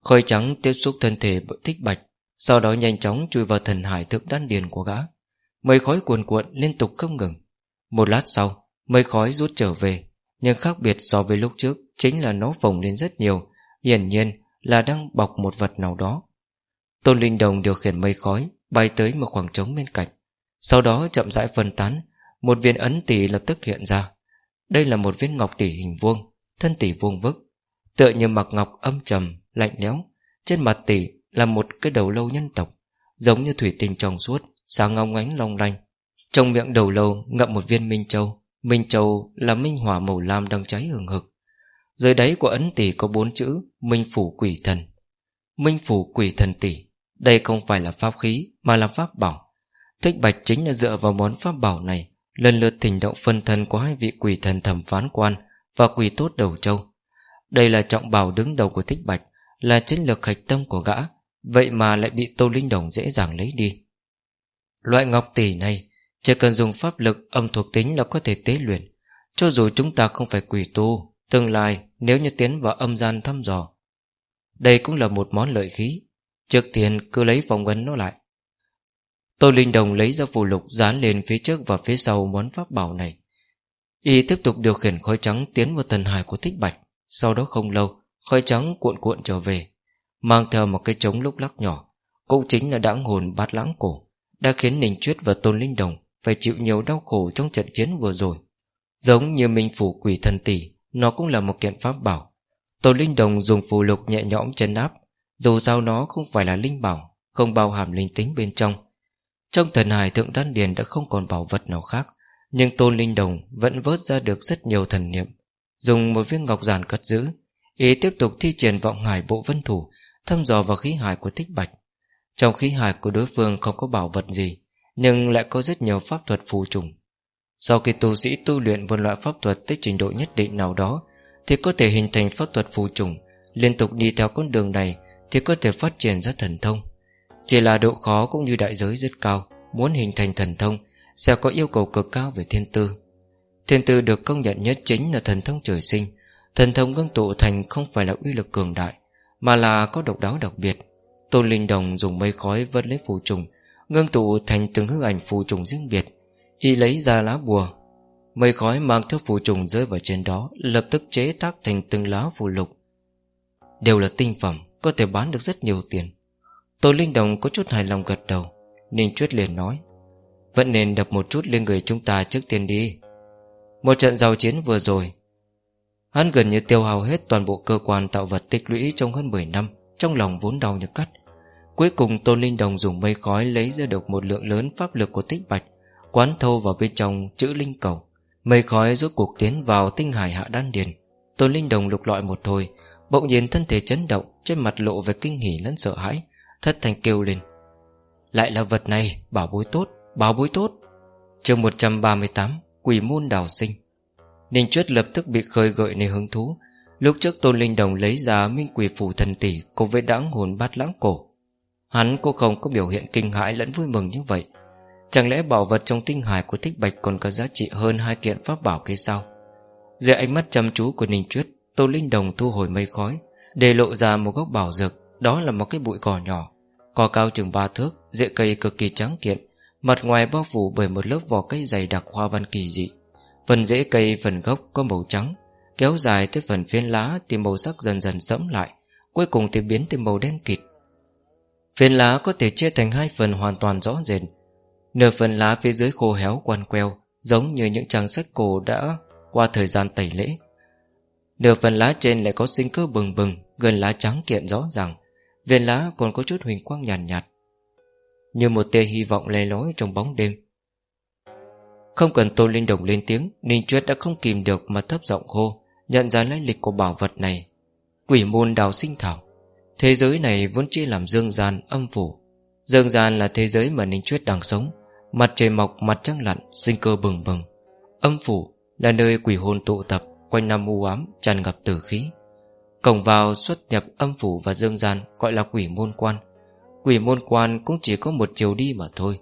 Khói trắng tiếp xúc thân thể thích bạch, Sau đó nhanh chóng chui vào thần hải thượng đan điền của gã. Mây khói cuồn cuộn liên tục không ngừng. Một lát sau, Mây khói rút trở về, Nhưng khác biệt so với lúc trước Chính là nó phồng lên rất nhiều, Hiển nhiên là đang bọc một vật nào đó. Tôn Linh Đồng điều khiển mây khói, Bay tới một khoảng trống bên cạnh. Sau đó chậm rãi phân tán Một viên ấn tỷ lập tức hiện ra. Đây là một viên ngọc tỷ hình vuông Thân tỷ vuông vức Tựa như mặc ngọc âm trầm, lạnh lẽo. Trên mặt tỷ là một cái đầu lâu nhân tộc Giống như thủy tinh trong suốt Sáng ngong ánh long lanh. Trong miệng đầu lâu ngậm một viên minh châu. Minh châu là minh hỏa màu lam đang cháy hừng hực. Dưới đáy của ấn tỷ có bốn chữ Minh phủ quỷ thần. Minh phủ quỷ thần tỷ Đây không phải là pháp khí Mà là pháp bảo. Thích bạch chính là dựa vào món pháp bảo này, Lần lượt thỉnh động phân thân của hai vị quỷ thần thẩm phán quan Và quỷ tốt đầu châu. Đây là trọng bảo đứng đầu của thích bạch, Là chiến lược hạch tâm của gã, Vậy mà lại bị Tô Linh Đồng dễ dàng lấy đi. Loại ngọc tỷ này, Chỉ cần dùng pháp lực âm thuộc tính là có thể tế luyện, Cho dù chúng ta không phải quỷ tu, Tương lai nếu như tiến vào âm gian thăm dò, Đây cũng là một món lợi khí. Trước tiên cứ lấy vòng ấn nó lại. Tô Linh Đồng lấy ra phù lục Dán lên phía trước và phía sau món pháp bảo này. Y tiếp tục điều khiển khói trắng Tiến vào thần hải của thích bạch. Sau đó không lâu, Khói trắng cuộn cuộn trở về, Mang theo một cái trống lúc lắc nhỏ. Cũng chính là đãng hồn bát lãng cổ, Đã khiến Ninh Chuyết và Tôn Linh Đồng Phải chịu nhiều đau khổ trong trận chiến vừa rồi. Giống như minh phủ quỷ thần tỷ, Nó cũng là một kiện pháp bảo. Tôn Linh Đồng dùng phù lục nhẹ nhõm chân áp, Dù sao nó không phải là linh bảo, Không bao hàm linh tính bên trong trong thần hải thượng đan điền đã không còn bảo vật nào khác, Nhưng tôn linh đồng Vẫn vớt ra được rất nhiều thần niệm, Dùng một viên ngọc giản cất giữ, Ý tiếp tục thi triển vọng hải bộ vân thủ, Thăm dò vào khí hải của thích bạch. Trong khí hải của đối phương không có bảo vật gì, Nhưng lại có rất nhiều pháp thuật phù trùng. Sau khi tu sĩ tu luyện một loại pháp thuật Tới trình độ nhất định nào đó, Thì có thể hình thành pháp thuật phù trùng, Liên tục đi theo con đường này Thì có thể phát triển ra thần thông. Chỉ là độ khó cũng như đại giới rất cao, Muốn hình thành thần thông, Sẽ có yêu cầu cực cao về thiên tư. Thiên tư được công nhận nhất chính là thần thông trời sinh. Thần thông ngưng tụ thành không phải là uy lực cường đại, Mà là có độc đáo đặc biệt. Tôn Linh Đồng dùng mây khói vân lấy phù trùng, Ngưng tụ thành từng hức ảnh phù trùng riêng biệt, Y lấy ra lá bùa. Mây khói mang theo phù trùng rơi vào trên đó, Lập tức chế tác thành từng lá phù lục. Đều là tinh phẩm, Có thể bán được rất nhiều tiền. Tôn Linh Đồng có chút hài lòng gật đầu Ninh Chuyết liền nói, Vẫn nên đập một chút lên người chúng ta trước tiên đi. Một trận giao chiến vừa rồi, Hắn gần như tiêu hao hết toàn bộ cơ quan tạo vật tích lũy trong hơn 10 năm, Trong lòng vốn đau như cắt. Cuối cùng Tôn Linh Đồng dùng mây khói lấy ra được một lượng lớn pháp lực của tích bạch, Quán thâu vào bên trong chữ linh cầu. Mây khói rốt cuộc tiến vào tinh hải hạ đan điền. Tôn Linh Đồng lục lọi một hồi, Bỗng nhiên thân thể chấn động, Trên mặt lộ về kinh hỉ lẫn sợ hãi. Thất thành kêu lên. Lại là vật này, bảo bối tốt, bảo bối tốt. Chương 138 Quỷ môn đào sinh. Ninh Chuyết lập tức bị khơi gợi nên hứng thú. Lúc trước Tôn Linh Đồng lấy ra Minh Quỷ Phủ Thần Tỷ Cùng với đáng hồn bát lãng cổ. Hắn cũng không có biểu hiện kinh hãi lẫn vui mừng như vậy. Chẳng lẽ bảo vật trong tinh hải của Thích Bạch Còn có giá trị hơn hai kiện pháp bảo kia sao? Dưới ánh mắt chăm chú của Ninh Chuyết Tôn Linh Đồng thu hồi mây khói Để lộ ra một gốc bảo dược Đó là một cái bụi cỏ nhỏ. Cỏ cao chừng ba thước, Rễ cây cực kỳ trắng kiện, Mặt ngoài bao phủ bởi một lớp vỏ cây dày đặc hoa văn kỳ dị. Phần rễ cây, phần gốc có màu trắng, Kéo dài tới phần phiến lá Thì màu sắc dần dần sẫm lại, Cuối cùng thì biến thành màu đen kịt. Phiến lá có thể chia thành hai phần hoàn toàn rõ rệt. Nửa phần lá phía dưới khô héo quan queo, Giống như những trang sách cổ đã Qua thời gian tẩy lễ. Nửa phần lá trên lại có sinh cơ bừng bừng, Gần lá trắng kiện rõ ràng. Viên lá còn có chút huỳnh quang nhàn nhạt, nhạt Như một tia hy vọng lè lối trong bóng đêm. Không cần Tôn Linh Đồng lên tiếng Ninh Chuyết đã không kìm được mà thấp giọng hô Nhận ra lai lịch của bảo vật này. Quỷ môn đào sinh thảo Thế giới này vốn chia làm dương gian, âm phủ. Dương gian là thế giới mà Ninh Chuyết đang sống Mặt trời mọc, mặt trăng lặn, sinh cơ bừng bừng. Âm phủ là nơi quỷ hồn tụ tập Quanh năm u ám, tràn ngập tử khí. Cổng vào xuất nhập âm phủ và dương gian, Gọi là quỷ môn quan. Quỷ môn quan cũng chỉ có một chiều đi mà thôi,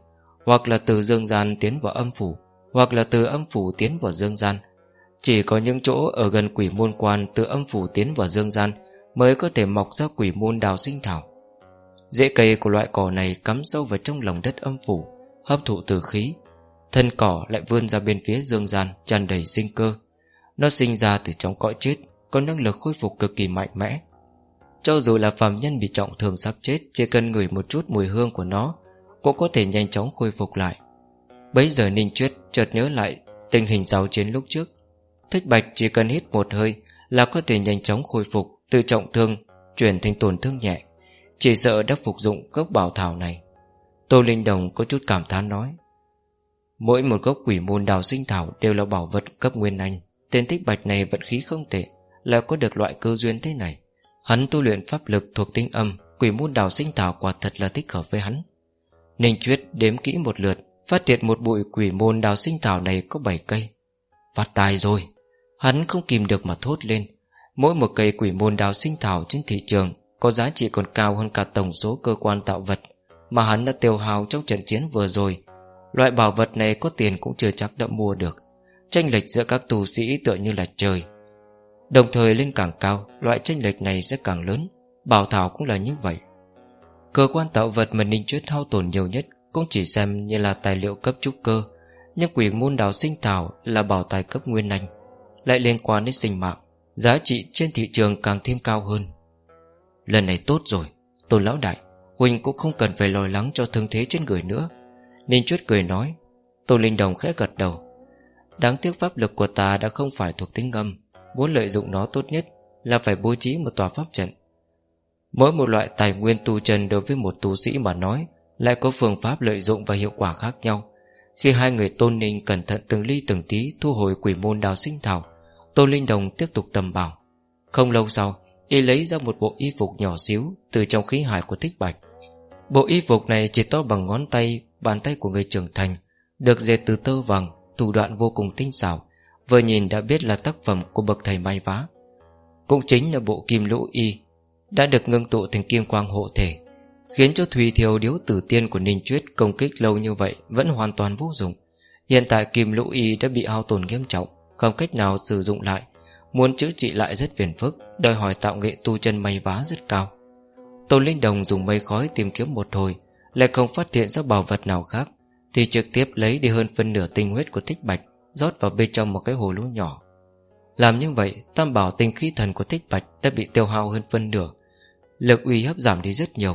Hoặc là từ dương gian tiến vào âm phủ, Hoặc là từ âm phủ tiến vào dương gian. Chỉ có những chỗ ở gần quỷ môn quan Từ âm phủ tiến vào dương gian Mới có thể mọc ra quỷ môn đào sinh thảo. Rễ cây của loại cỏ này cắm sâu vào trong lòng đất âm phủ, Hấp thụ từ khí. Thân cỏ lại vươn ra bên phía dương gian, tràn đầy sinh cơ. Nó sinh ra từ trong cõi chết. Có năng lực khôi phục cực kỳ mạnh mẽ. Cho dù là phàm nhân bị trọng thương sắp chết, Chỉ cần ngửi một chút mùi hương của nó, Cũng có thể nhanh chóng khôi phục lại. Bấy giờ Ninh Chuyết chợt nhớ lại Tình hình giao chiến lúc trước. Thích Bạch chỉ cần hít một hơi Là có thể nhanh chóng khôi phục Từ trọng thương, chuyển thành tổn thương nhẹ. Chỉ sợ đã phục dụng gốc bảo thảo này. Tô Linh Đồng có chút cảm thán nói, Mỗi một gốc quỷ môn đào sinh thảo Đều là bảo vật cấp nguyên anh, Tên thích bạch này vận khí không tệ. Là có được loại cơ duyên thế này. Hắn tu luyện pháp lực thuộc tinh âm, Quỷ môn đào sinh thảo quả thật là thích hợp với hắn. Ninh Chuyết đếm kỹ một lượt, Phát hiện một bụi quỷ môn đào sinh thảo này có 7 cây. Phát tài rồi. Hắn không kìm được mà thốt lên. Mỗi một cây quỷ môn đào sinh thảo trên thị trường Có giá trị còn cao hơn cả tổng số cơ quan tạo vật Mà hắn đã tiêu hào trong trận chiến vừa rồi. Loại bảo vật này có tiền cũng chưa chắc đã mua được. Tranh lệch giữa các tù sĩ tựa như là trời Đồng thời lên càng cao, Loại tranh lệch này sẽ càng lớn. Bảo thảo cũng là như vậy. Cơ quan tạo vật mà Ninh Chuyết hao tổn nhiều nhất Cũng chỉ xem như là tài liệu cấp trúc cơ. Nhưng quỷ môn đào sinh thảo Là bảo tài cấp nguyên anh, Lại liên quan đến sinh mạng, Giá trị trên thị trường càng thêm cao hơn. Lần này tốt rồi, Tôn lão đại, Huỳnh cũng không cần phải lo lắng cho thương thế trên người nữa. Ninh Chuyết cười nói, tôn Linh Đồng khẽ gật đầu. Đáng tiếc pháp lực của ta đã không phải thuộc tính âm. Muốn lợi dụng nó tốt nhất Là phải bố trí một tòa pháp trận. Mỗi một loại tài nguyên tu chân đối với một tu sĩ mà nói Lại có phương pháp lợi dụng và hiệu quả khác nhau. Khi hai người tôn ninh cẩn thận từng ly từng tí Thu hồi quỷ môn đào sinh thảo Tôn Linh Đồng tiếp tục tầm bảo. Không lâu sau, Y lấy ra một bộ y phục nhỏ xíu Từ trong khí hải của thích bạch. Bộ y phục này chỉ to bằng ngón tay, Bàn tay của người trưởng thành, Được dệt từ tơ vàng, Thủ đoạn vô cùng tinh xảo. Vừa nhìn đã biết là tác phẩm của bậc thầy may vá. Cũng chính là bộ kim lũ y Đã được ngưng tụ thành kim quang hộ thể, Khiến cho Thùy Thiều điếu tử tiên của Ninh Chuyết Công kích lâu như vậy Vẫn hoàn toàn vô dụng. Hiện tại kim lũ y đã bị hao tổn nghiêm trọng, Không cách nào sử dụng lại, Muốn chữa trị lại rất phiền phức, Đòi hỏi tạo nghệ tu chân may vá rất cao. Tôn Linh Đồng dùng mây khói tìm kiếm một hồi, Lại không phát hiện ra bảo vật nào khác, Thì trực tiếp lấy đi hơn phân nửa tinh huyết của Thích Bạch rót vào bên trong một cái hồ lũ nhỏ. Làm như vậy, Tam bảo tinh khí thần của Thích Bạch Đã bị tiêu hao hơn phân nửa. Lực uy hấp giảm đi rất nhiều.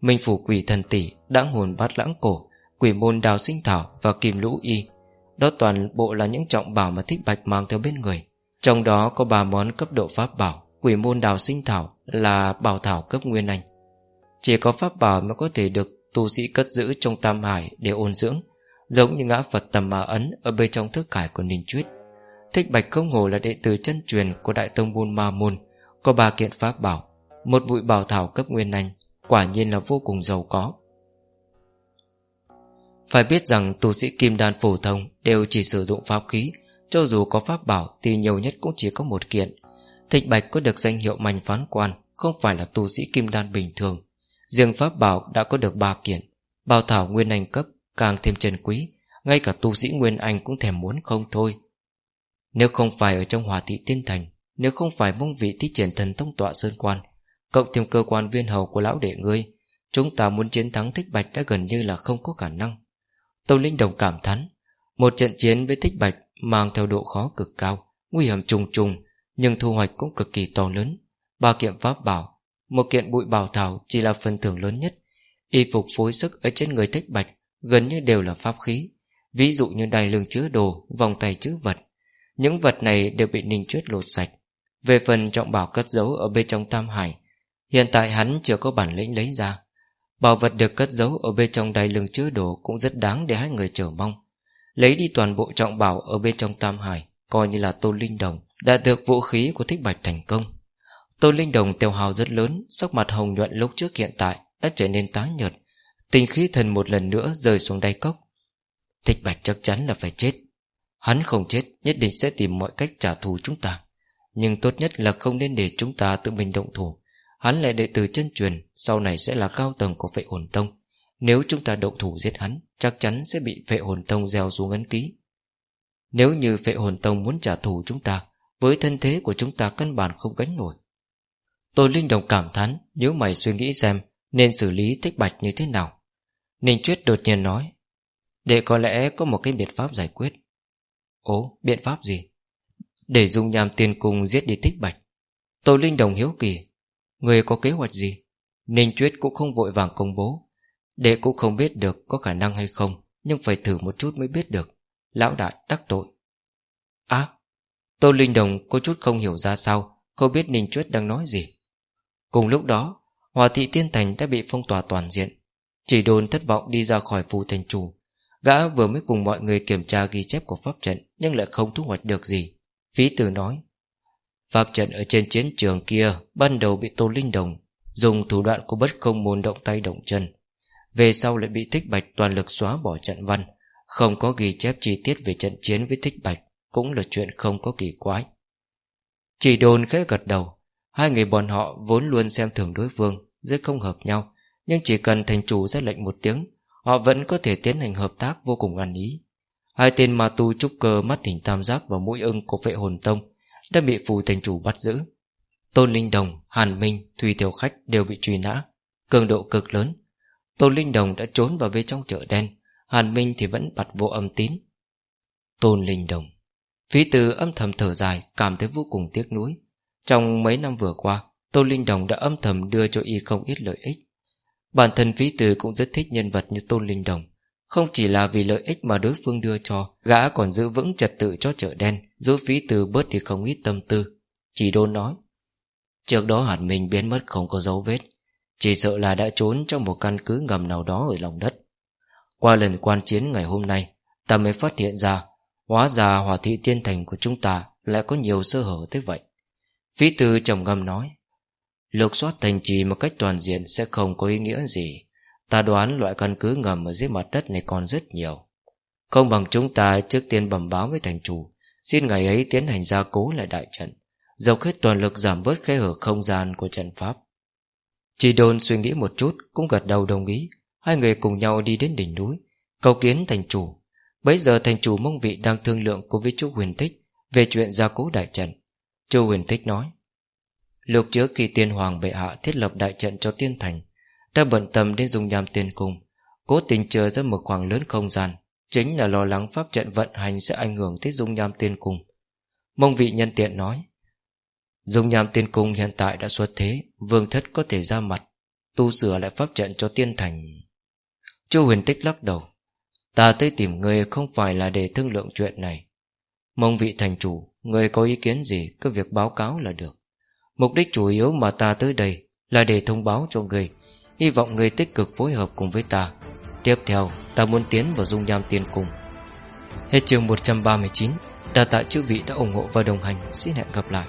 Minh phủ quỷ thần tỷ Đã hồn bát lãng cổ, Quỷ môn đào sinh thảo và kim lũ y. Đó toàn bộ là những trọng bảo mà Thích Bạch mang theo bên người. Trong đó có ba món cấp độ pháp bảo, Quỷ môn đào sinh thảo Là bảo thảo cấp nguyên anh. Chỉ có pháp bảo mới có thể được Tu sĩ cất giữ trong tam hải để ôn dưỡng. Giống như ngã Phật tầm mà ấn Ở bên trong thức cải của Ninh Chuyết Thích Bạch không ngổ là đệ tử chân truyền Của Đại Tông Bôn Ma Môn, Có ba kiện pháp bảo, Một bụi bảo thảo cấp nguyên anh, Quả nhiên là vô cùng giàu có. Phải biết rằng tu sĩ kim đan phổ thông Đều chỉ sử dụng pháp khí, Cho dù có pháp bảo thì nhiều nhất cũng chỉ có một kiện. Thích Bạch có được danh hiệu manh phán quan, Không phải là tu sĩ kim đan bình thường. Riêng pháp bảo đã có được ba kiện, Bảo thảo nguyên anh cấp Càng thêm trần quý, Ngay cả tu sĩ Nguyên Anh cũng thèm muốn không thôi. Nếu không phải ở trong hòa thị tiên thành, Nếu không phải mong vị thi triển thần thông tọa sơn quan, Cộng thêm cơ quan viên hầu của lão đệ ngươi, Chúng ta muốn chiến thắng thích bạch đã gần như là không có khả năng. Tâu Linh Đồng cảm thán, Một trận chiến với thích bạch Mang theo độ khó cực cao, Nguy hiểm trùng trùng, Nhưng thu hoạch cũng cực kỳ to lớn. Ba kiện pháp bảo, Một kiện bụi bảo thảo chỉ là phần thưởng lớn nhất, Y phục phối sức ở trên người thích bạch Gần như đều là pháp khí. Ví dụ như đài lưng chứa đồ, Vòng tay chứa vật. Những vật này đều bị Ninh Chuyết lột sạch. Về phần trọng bảo cất giấu ở bên trong Tam Hải, Hiện tại hắn chưa có bản lĩnh lấy ra. Bảo vật được cất giấu ở bên trong đài lưng chứa đồ Cũng rất đáng để hai người chờ mong. Lấy đi toàn bộ trọng bảo ở bên trong Tam Hải, Coi như là Tôn Linh Đồng, Đã được vũ khí của Thích Bạch thành công. Tôn Linh Đồng tiêu hào rất lớn, Sắc mặt hồng nhuận lúc trước hiện tại Đã trở nên tái nhợt. Tinh khí thần một lần nữa rơi xuống đáy cốc. Thích Bạch chắc chắn là phải chết. Hắn không chết, Nhất định sẽ tìm mọi cách trả thù chúng ta. Nhưng tốt nhất là không nên để chúng ta tự mình động thủ. Hắn lại đệ tử chân truyền, Sau này sẽ là cao tầng của vệ hồn tông. Nếu chúng ta động thủ giết hắn, Chắc chắn sẽ bị vệ hồn tông gieo xuống ấn ký. Nếu như vệ hồn tông muốn trả thù chúng ta, Với thân thế của chúng ta căn bản không gánh nổi. Tôi linh đồng cảm thán Nếu mày suy nghĩ xem, Nên xử lý thích bạch như thế nào. Ninh Chuyết đột nhiên nói Để có lẽ có một cái biện pháp giải quyết. Ố, biện pháp gì? Để dùng nhàm tiền cùng giết đi thích bạch. Tô Linh Đồng hiếu kỳ Người có kế hoạch gì? Ninh Chuyết cũng không vội vàng công bố. Đệ cũng không biết được có khả năng hay không Nhưng phải thử một chút mới biết được. Lão đại đắc tội. À Tô Linh Đồng có chút không hiểu ra sao Không biết Ninh Chuyết đang nói gì. Cùng lúc đó Hòa thị tiên thành đã bị phong tỏa toàn diện chỉ đồn thất vọng đi ra khỏi phù thành chủ. Gã vừa mới cùng mọi người kiểm tra ghi chép của pháp trận, Nhưng lại không thu hoạch được gì. Phí tử nói, Pháp trận ở trên chiến trường kia Ban đầu bị Tô Linh Đồng Dùng thủ đoạn của bất không môn động tay động chân. Về sau lại bị Thích Bạch toàn lực xóa bỏ trận văn. Không có ghi chép chi tiết về trận chiến với Thích Bạch Cũng là chuyện không có kỳ quái. Chỉ đồn khẽ gật đầu. Hai người bọn họ vốn luôn xem thường đối phương, Rất không hợp nhau nhưng chỉ cần thành chủ ra lệnh một tiếng Họ vẫn có thể tiến hành hợp tác vô cùng ăn ý. Hai tên ma tu trúc cơ mắt hình tam giác và mũi ưng của vệ hồn tông Đã bị phù thành chủ bắt giữ. Tôn Linh Đồng, Hàn Minh, Thùy Tiểu Khách đều bị truy nã Cường độ cực lớn. Tôn Linh Đồng đã trốn vào bên trong chợ đen Hàn Minh thì vẫn bật vô âm tín. Tôn Linh Đồng Phí từ âm thầm thở dài Cảm thấy vô cùng tiếc nuối. Trong mấy năm vừa qua Tôn Linh Đồng đã âm thầm đưa cho y không ít lợi ích. Bản thân phí từ cũng rất thích nhân vật như Tôn Linh Đồng. Không chỉ là vì lợi ích mà đối phương đưa cho, Gã còn giữ vững trật tự cho chợ đen, Giúp phí từ bớt thì không ít tâm tư. Chỉ đôn nói, Trước đó hạt mình biến mất không có dấu vết, Chỉ sợ là đã trốn trong một căn cứ ngầm nào đó ở lòng đất. Qua lần quan chiến ngày hôm nay, Ta mới phát hiện ra, Hóa ra hỏa thị tiên thành của chúng ta Lại có nhiều sơ hở tới vậy. Phí từ trầm ngâm nói Lục soát thành trì một cách toàn diện Sẽ không có ý nghĩa gì. Ta đoán loại căn cứ ngầm ở dưới mặt đất này còn rất nhiều. Không bằng chúng ta trước tiên bẩm báo với thành chủ, Xin ngày ấy tiến hành gia cố lại đại trận Dọc hết toàn lực giảm bớt khe hở không gian của trận pháp. Chỉ đồn suy nghĩ một chút, Cũng gật đầu đồng ý. Hai người cùng nhau đi đến đỉnh núi, Cầu kiến thành chủ. Bấy giờ thành chủ mong vị đang thương lượng cùng với chú huyền tích Về chuyện gia cố đại trận. Chu huyền tích nói Lúc trước khi tiên hoàng bệ hạ thiết lập đại trận cho tiên thành Đã bận tâm đến dùng nham tiên cung, Cố tình chờ ra một khoảng lớn không gian, Chính là lo lắng pháp trận vận hành Sẽ ảnh hưởng tới dung nham tiên cung. Mong vị nhân tiện nói, Dung nham tiên cung hiện tại đã xuất thế, Vương thất có thể ra mặt, Tu sửa lại pháp trận cho tiên thành. Chu huyền tích lắc đầu, Ta tới tìm người không phải là để thương lượng chuyện này. Mong vị thành chủ Người có ý kiến gì Cứ việc báo cáo là được. Mục đích chủ yếu mà ta tới đây Là để thông báo cho người. Hy vọng người tích cực phối hợp cùng với ta. Tiếp theo, ta muốn tiến vào dung nham tiên cùng. Hết chương 139 Đà tạ chữ vị đã ủng hộ và đồng hành. Xin hẹn gặp lại.